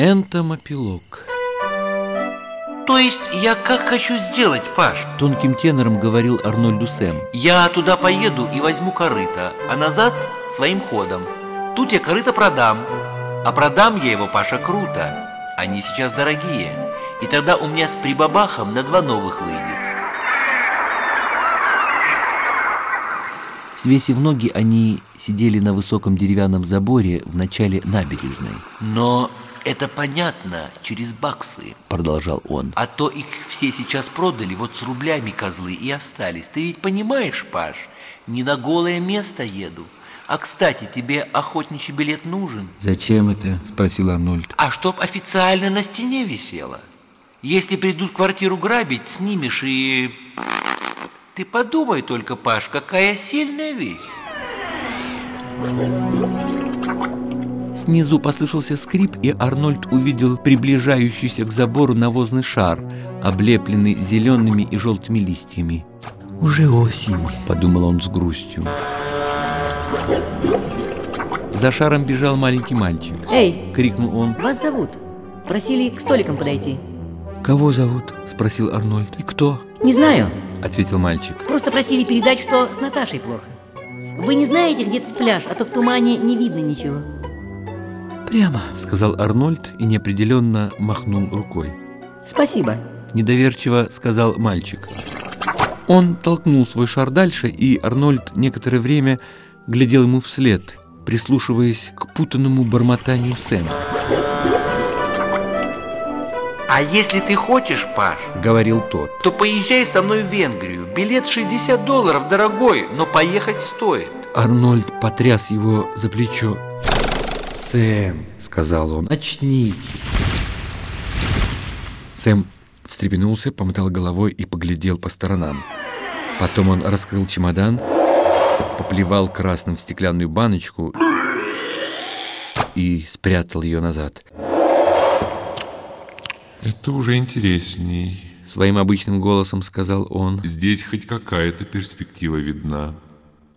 Энтомопилок. То есть я как хочу сделать, Паш? Тонким тенором говорил Арнольду Сэм. Я туда поеду и возьму корыто, а назад своим ходом. Тут я корыто продам, а продам я его, Паша, круто. Они сейчас дорогие. И тогда у меня с прибабахом на два новых выйдет. Свесив ноги, они сидели на высоком деревянном заборе в начале набережной. Но это понятно через баксы, продолжал он. А то их все сейчас продали, вот с рублями козлы и остались. Ты ведь понимаешь, Паш, не на голое место еду. А, кстати, тебе охотничий билет нужен? Зачем это? Спросил Арнольд. А чтоб официально на стене висело. Если придут квартиру грабить, снимешь и... Ты подумай только, Паш, какая сильная вещь. Снизу послышался скрип, и Арнольд увидел приближающийся к забору навозный шар, облепленный зелеными и желтыми листьями. «Уже осень», — подумал он с грустью. За шаром бежал маленький мальчик. «Эй!» — крикнул он. «Вас зовут. Просили к столикам подойти». «Кого зовут?» — спросил Арнольд. «И кто?» «Не знаю», — ответил мальчик. «Просто просили передать, что с Наташей плохо. Вы не знаете, где тут пляж, а то в тумане не видно ничего». «Прямо», — сказал Арнольд и неопределенно махнул рукой. «Спасибо», — недоверчиво сказал мальчик. Он толкнул свой шар дальше, и Арнольд некоторое время глядел ему вслед, прислушиваясь к путанному бормотанию Сэма. А если ты хочешь, Паш, говорил тот, то поезжай со мной в Венгрию. Билет 60 долларов, дорогой, но поехать стоит. Арнольд потряс его за плечо. «Сэм», — сказал он, — «очнитесь». Сэм встрепенулся, помотал головой и поглядел по сторонам. Потом он раскрыл чемодан, поплевал красным в стеклянную баночку и спрятал ее назад. Это уже интересней. Своим обычным голосом сказал он. Здесь хоть какая-то перспектива видна.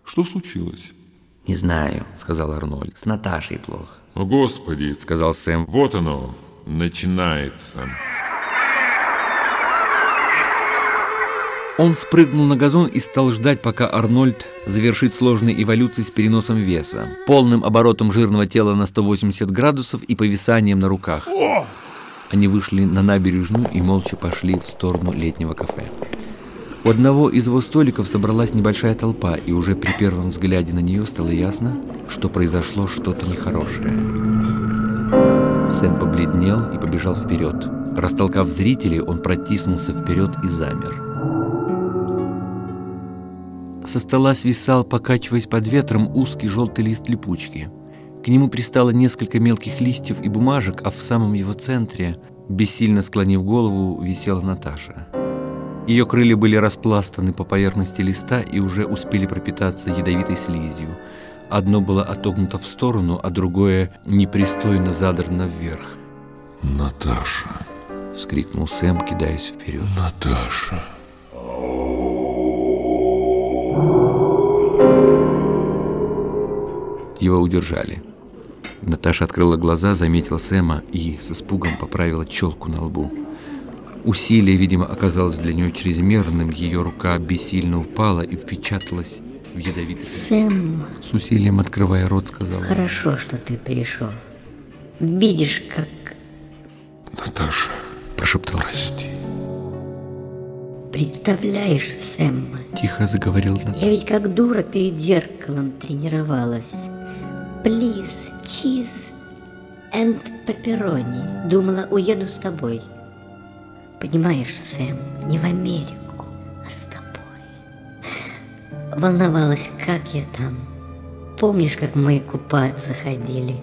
Что случилось? Не знаю, сказал Арнольд. С Наташей плохо. О, Господи, сказал Сэм. Вот оно, начинается. Он спрыгнул на газон и стал ждать, пока Арнольд завершит сложные эволюции с переносом веса, полным оборотом жирного тела на 180 градусов и повисанием на руках. Они вышли на набережную и молча пошли в сторону летнего кафе. У одного из его столиков собралась небольшая толпа, и уже при первом взгляде на нее стало ясно, что произошло что-то нехорошее. Сэм побледнел и побежал вперед. Растолкав зрителей, он протиснулся вперед и замер. Со стола свисал, покачиваясь под ветром, узкий желтый лист липучки. К нему пристало несколько мелких листьев и бумажек, а в самом его центре, бессильно склонив голову, висела Наташа. Ее крылья были распластаны по поверхности листа и уже успели пропитаться ядовитой слизью. Одно было отогнуто в сторону, а другое непристойно задрано вверх. «Наташа!» — вскрикнул Сэм, кидаясь вперед. «Наташа!» Его удержали. Наташа открыла глаза, заметила Сэма и с испугом поправила челку на лбу. Усилие, видимо, оказалось для нее чрезмерным. Ее рука бессильно упала и впечаталась в ядовитый... Сэм... С усилием открывая рот, сказала... Хорошо, что ты пришел. Видишь, как... Наташа, прошептал прости. Представляешь, Сэм... Тихо заговорил Наташа. Я ведь как дура перед зеркалом тренировалась. Please, cheese and pepperoni. Думала, уеду с тобой. Понимаешь, Сэм, не в Америку, а с тобой. Волновалась, как я там. Помнишь, как мы купаться ходили?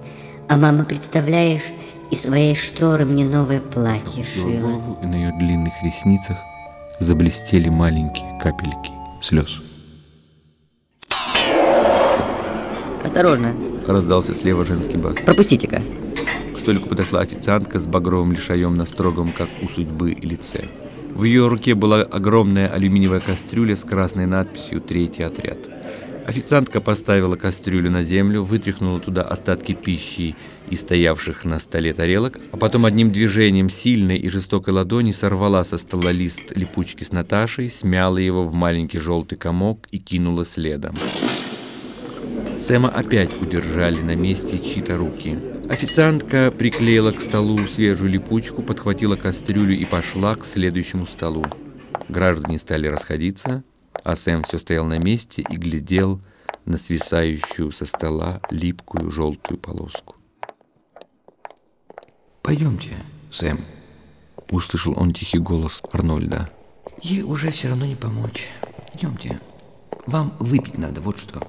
А мама, представляешь, из своей шторы мне новое платье шила. И на ее длинных ресницах заблестели маленькие капельки слез. Осторожно. Раздался слева женский бас. Пропустите-ка. К столику подошла официантка с багровым лишаем на строгом, как у судьбы, лице. В ее руке была огромная алюминиевая кастрюля с красной надписью «Третий отряд». Официантка поставила кастрюлю на землю, вытряхнула туда остатки пищи и стоявших на столе тарелок, а потом одним движением сильной и жестокой ладони сорвала со стола лист липучки с Наташей, смяла его в маленький желтый комок и кинула следом. Сэма опять удержали на месте чьи-то руки. Официантка приклеила к столу свежую липучку, подхватила кастрюлю и пошла к следующему столу. Граждане стали расходиться, а Сэм все стоял на месте и глядел на свисающую со стола липкую желтую полоску. «Пойдемте, Сэм», — услышал он тихий голос Арнольда. «Ей уже все равно не помочь. Идемте. Вам выпить надо, вот что».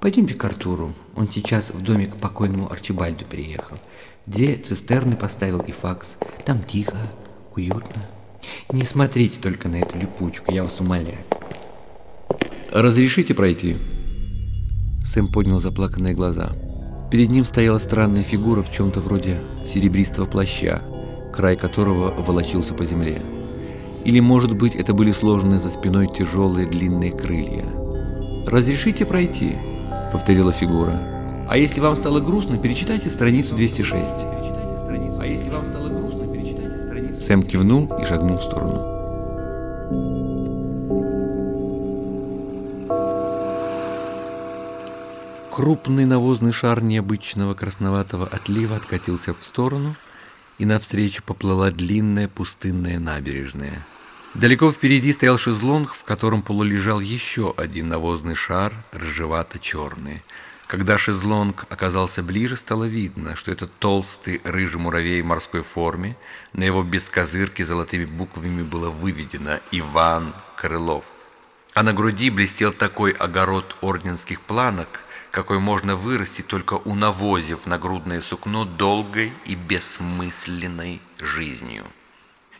Пойдемте к Артуру. Он сейчас в доме к покойному Арчибальду приехал. Две цистерны поставил и факс. Там тихо, уютно. Не смотрите только на эту липучку, я вас умоляю. «Разрешите пройти?» Сэм поднял заплаканные глаза. Перед ним стояла странная фигура в чем-то вроде серебристого плаща, край которого волочился по земле. Или, может быть, это были сложенные за спиной тяжелые длинные крылья. «Разрешите пройти?» — повторила фигура. «А если вам стало грустно, перечитайте страницу 206». «А если вам стало грустно, перечитайте страницу...» Сэм кивнул и шагнул в сторону. Крупный навозный шар необычного красноватого отлива откатился в сторону, и навстречу поплыла длинная пустынная набережная — Далеко впереди стоял шезлонг, в котором полулежал еще один навозный шар, рыжевато-черный. Когда шезлонг оказался ближе, стало видно, что это толстый рыжий муравей в морской форме. На его бескозырке золотыми буквами было выведено «Иван Крылов». А на груди блестел такой огород орденских планок, какой можно вырастить только у навозив нагрудное сукно долгой и бессмысленной жизнью.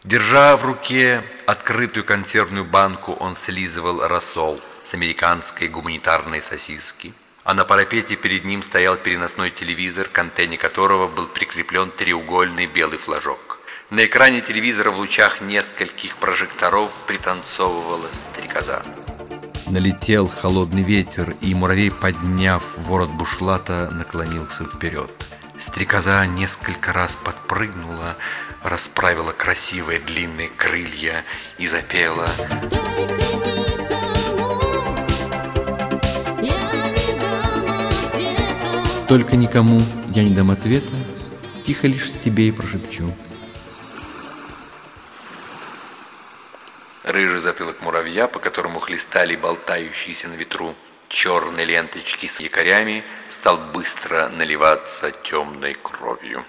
Держа в руке открытую консервную банку, он слизывал рассол с американской гуманитарной сосиски, а на парапете перед ним стоял переносной телевизор, к антенне которого был прикреплен треугольный белый флажок. На экране телевизора в лучах нескольких прожекторов пританцовывала стрекоза. Налетел холодный ветер, и муравей, подняв ворот бушлата, наклонился вперед. Стрекоза несколько раз подпрыгнула, расправила красивые длинные крылья и запела Только никому я не дам ответа, тихо лишь тебе и прошепчу. Рыжий затылок муравья, по которому хлестали болтающиеся на ветру черные ленточки с якорями, стал быстро наливаться темной кровью.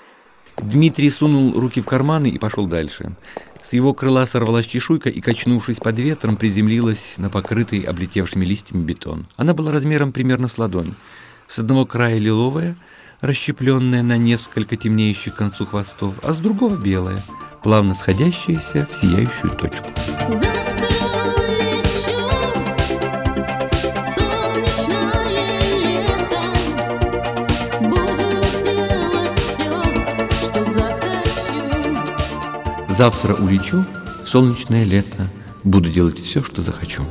Дмитрий сунул руки в карманы и пошел дальше. С его крыла сорвалась чешуйка и, качнувшись под ветром, приземлилась на покрытый облетевшими листьями бетон. Она была размером примерно с ладонь. С одного края лиловая, расщепленная на несколько темнеющих концу хвостов, а с другого белая, плавно сходящаяся в сияющую точку. Завтра улечу в солнечное лето, буду делать все, что захочу.